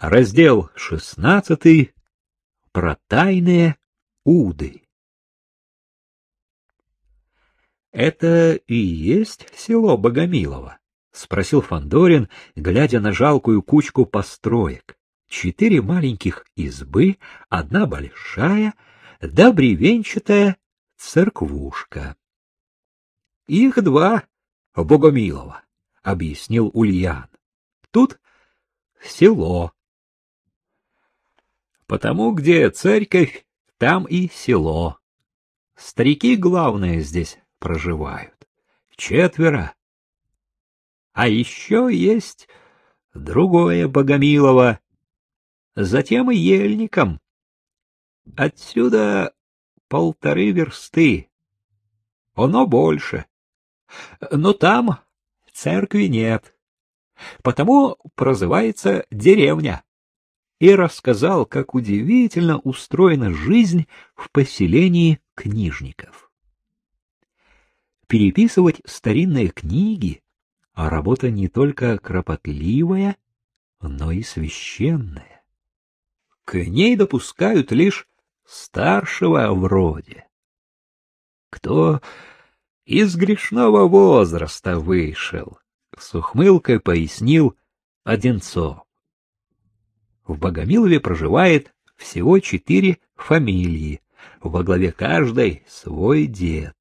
Раздел шестнадцатый. Про тайные уды. Это и есть село Богомилово? спросил Фандорин, глядя на жалкую кучку построек. Четыре маленьких избы, одна большая, да бревенчатая церквушка. Их два, Богомилова, объяснил Ульян. Тут село. Потому где церковь, там и село. Старики, главное, здесь проживают. Четверо. А еще есть другое Богомилово, затем и Ельником. Отсюда полторы версты. Оно больше. Но там церкви нет. Потому прозывается деревня. И рассказал, как удивительно устроена жизнь в поселении книжников. Переписывать старинные книги — работа не только кропотливая, но и священная. К ней допускают лишь старшего вроде. Кто из грешного возраста вышел, с ухмылкой пояснил Одинцов. В Богомилове проживает всего четыре фамилии, во главе каждой свой дед.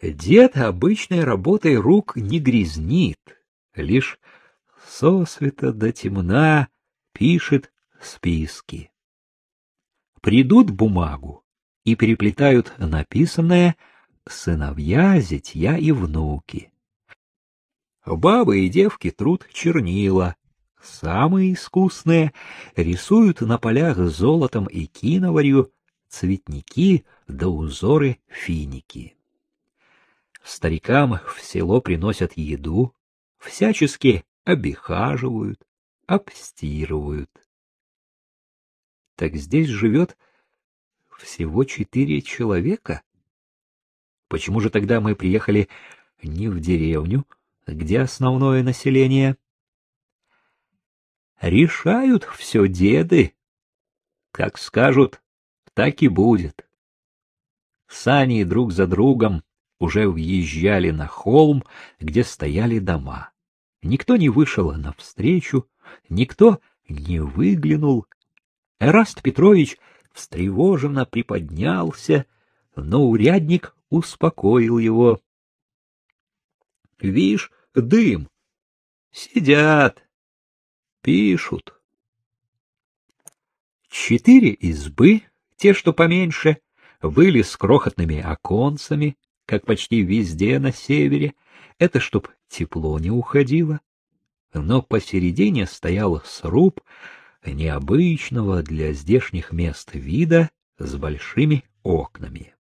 Дед обычной работой рук не грязнит, лишь сосвета до темна пишет списки. Придут бумагу и переплетают написанное сыновья, зятья и внуки. Бабы и девки труд чернила, самые искусные рисуют на полях золотом и киноварью цветники да узоры финики. Старикам в село приносят еду, всячески обихаживают, обстирывают. Так здесь живет всего четыре человека? Почему же тогда мы приехали не в деревню, где основное население? Решают все деды. Как скажут, так и будет. Сани друг за другом уже въезжали на холм, где стояли дома. Никто не вышел навстречу, никто не выглянул. Эраст Петрович встревоженно приподнялся, но урядник успокоил его. — Вишь, дым. Сидят, пишут. Четыре избы, те, что поменьше, были с крохотными оконцами, как почти везде на севере, это чтоб тепло не уходило. Но посередине стоял сруб необычного для здешних мест вида с большими окнами.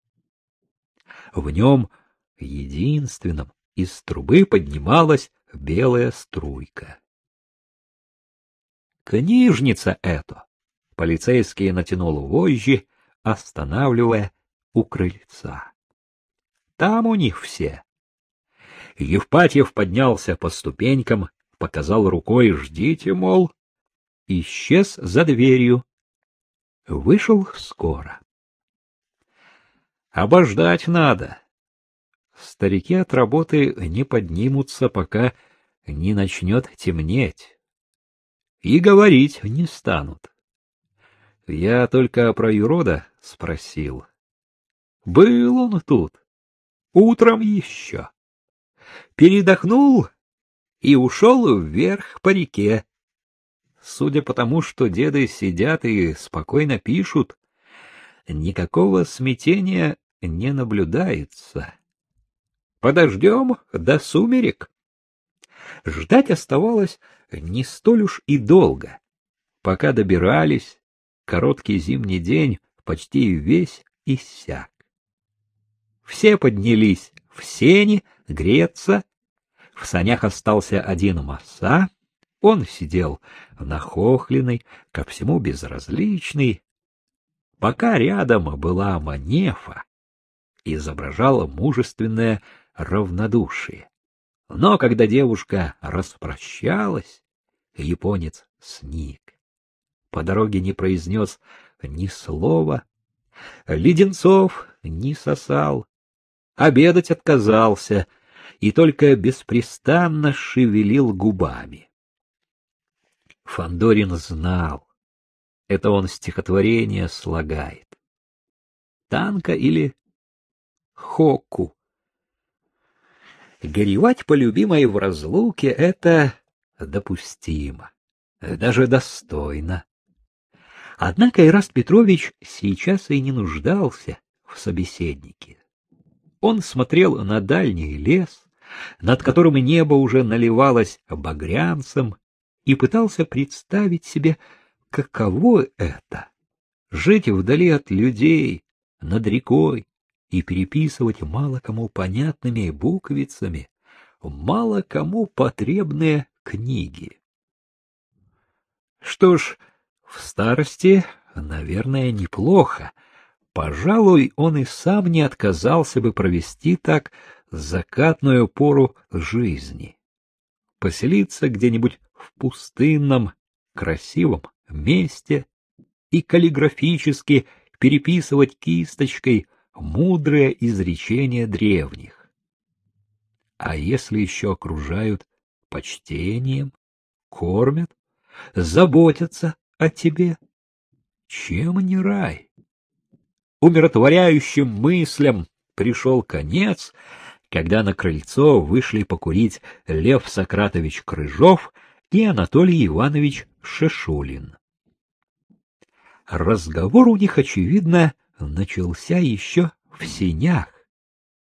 В нем единственном из трубы поднималась белая струйка. Книжница это! Полицейский натянул вожжи, останавливая у крыльца. Там у них все. Евпатьев поднялся по ступенькам, показал рукой «Ждите, мол». Исчез за дверью. Вышел скоро. Обождать надо. Старики от работы не поднимутся, пока не начнет темнеть. И говорить не станут. Я только про юрода спросил. Был он тут. Утром еще. Передохнул и ушел вверх по реке. Судя по тому, что деды сидят и спокойно пишут, никакого смятения не наблюдается. Подождем до сумерек. Ждать оставалось не столь уж и долго. Пока добирались, короткий зимний день почти весь иссяк. Все поднялись в сени греться. В санях остался один масса. Он сидел нахохленный, ко всему безразличный. Пока рядом была Манефа, изображала мужественное равнодушие. Но когда девушка распрощалась, японец сник. По дороге не произнес ни слова, леденцов не сосал, обедать отказался и только беспрестанно шевелил губами. Фандорин знал, это он стихотворение слагает. Танка или Хокку. Горевать по любимой в разлуке — это допустимо, даже достойно. Однако Ираст Петрович сейчас и не нуждался в собеседнике. Он смотрел на дальний лес, над которым небо уже наливалось багрянцем, и пытался представить себе, каково это — жить вдали от людей, над рекой, и переписывать мало кому понятными буквицами мало кому потребные книги. Что ж, в старости, наверное, неплохо. Пожалуй, он и сам не отказался бы провести так закатную пору жизни. Поселиться где-нибудь в пустынном, красивом месте и каллиграфически переписывать кисточкой мудрое изречение древних. А если еще окружают почтением, кормят, заботятся о тебе, чем не рай? Умиротворяющим мыслям пришел конец, когда на крыльцо вышли покурить Лев Сократович Крыжов и Анатолий Иванович Шешулин. Разговор у них, очевидно, начался еще в синях,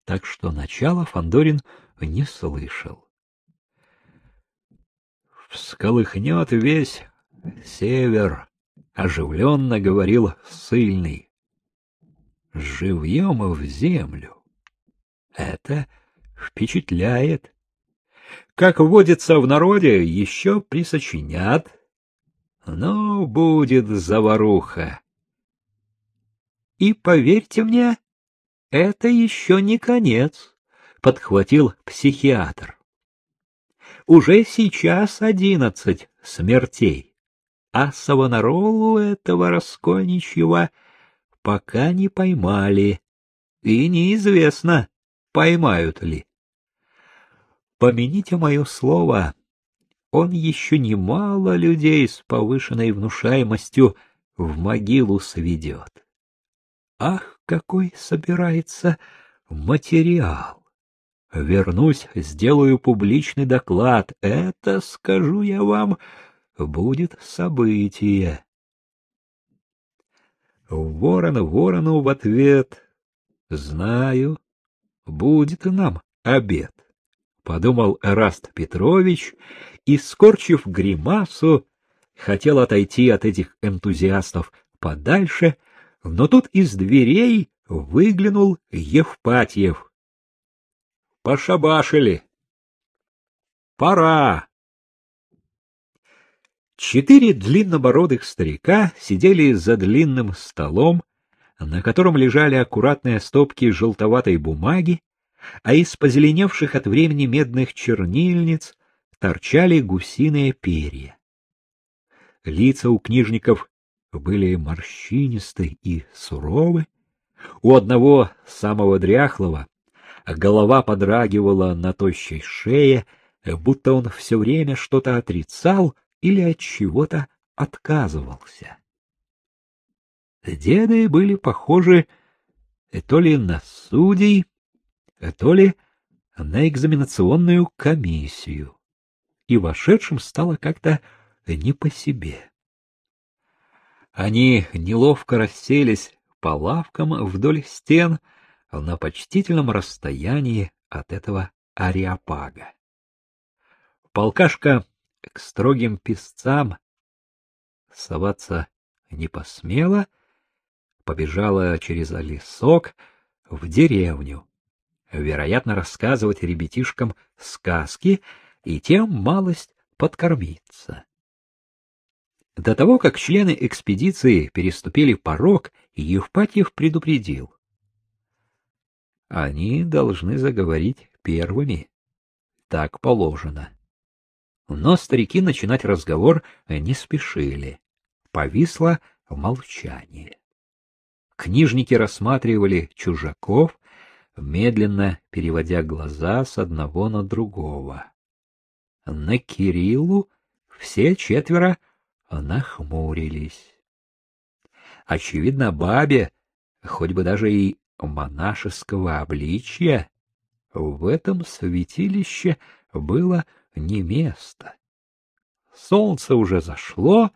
так что начало Фандорин не слышал. Всколыхнет весь север, оживленно говорил сильный. Живьем в землю. Это впечатляет. Как водится в народе, еще присочинят. Но будет заваруха. И поверьте мне, это еще не конец, подхватил психиатр. Уже сейчас одиннадцать смертей, а Савонаролу этого раскольничьего пока не поймали, и неизвестно, поймают ли. Помяните мое слово, он еще немало людей с повышенной внушаемостью в могилу сведет. Ах, какой собирается материал! Вернусь, сделаю публичный доклад. Это, скажу я вам, будет событие. Ворон ворону в ответ. Знаю, будет нам обед. Подумал Эраст Петрович и, скорчив гримасу, хотел отойти от этих энтузиастов подальше, но тут из дверей выглянул Евпатьев. Пошабашили. Пора. Четыре длиннобородых старика сидели за длинным столом, на котором лежали аккуратные стопки желтоватой бумаги, а из позеленевших от времени медных чернильниц торчали гусиные перья. Лица у книжников были морщинисты и суровы. У одного самого дряхлого голова подрагивала на тощей шее, будто он все время что-то отрицал или от чего-то отказывался. Деды были похожи то ли на судей, то ли на экзаменационную комиссию, и вошедшим стало как-то не по себе. Они неловко расселись по лавкам вдоль стен на почтительном расстоянии от этого ариапага. Полкашка к строгим писцам соваться не посмела, побежала через лесок в деревню, вероятно, рассказывать ребятишкам сказки и тем малость подкормиться. До того, как члены экспедиции переступили порог, Евпатьев предупредил. Они должны заговорить первыми. Так положено. Но старики начинать разговор не спешили. Повисло молчание. Книжники рассматривали чужаков, медленно переводя глаза с одного на другого. На Кириллу все четверо нахмурились. Очевидно, бабе, хоть бы даже и монашеского обличья, в этом святилище было не место. Солнце уже зашло,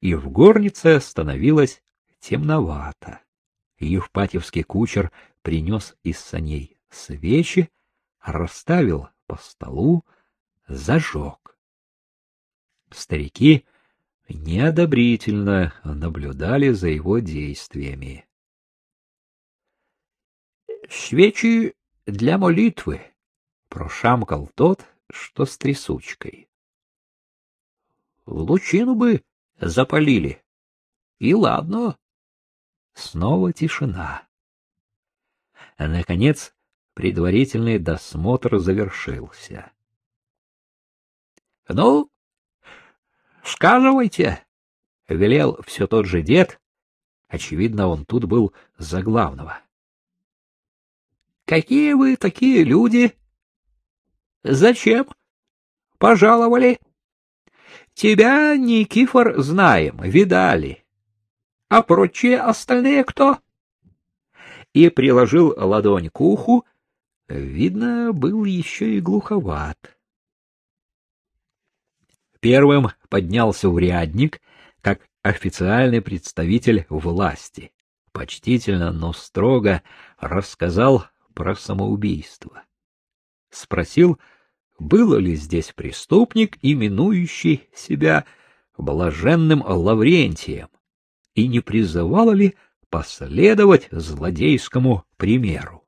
и в горнице становилось темновато. Евпатьевский кучер принес из саней свечи, расставил по столу, зажег. Старики неодобрительно наблюдали за его действиями. — Свечи для молитвы, — прошамкал тот, что с трясучкой. — Лучину бы запалили. И ладно. Снова тишина. Наконец, предварительный досмотр завершился. — Ну, сказывайте, — велел все тот же дед. Очевидно, он тут был за главного. — Какие вы такие люди? — Зачем? — Пожаловали. — Тебя, Никифор, знаем, видали. А прочие остальные кто? И приложил ладонь к уху. Видно, был еще и глуховат. Первым поднялся урядник, как официальный представитель власти. Почтительно, но строго рассказал про самоубийство. Спросил, был ли здесь преступник, именующий себя блаженным Лаврентием, и не призывало ли последовать злодейскому примеру.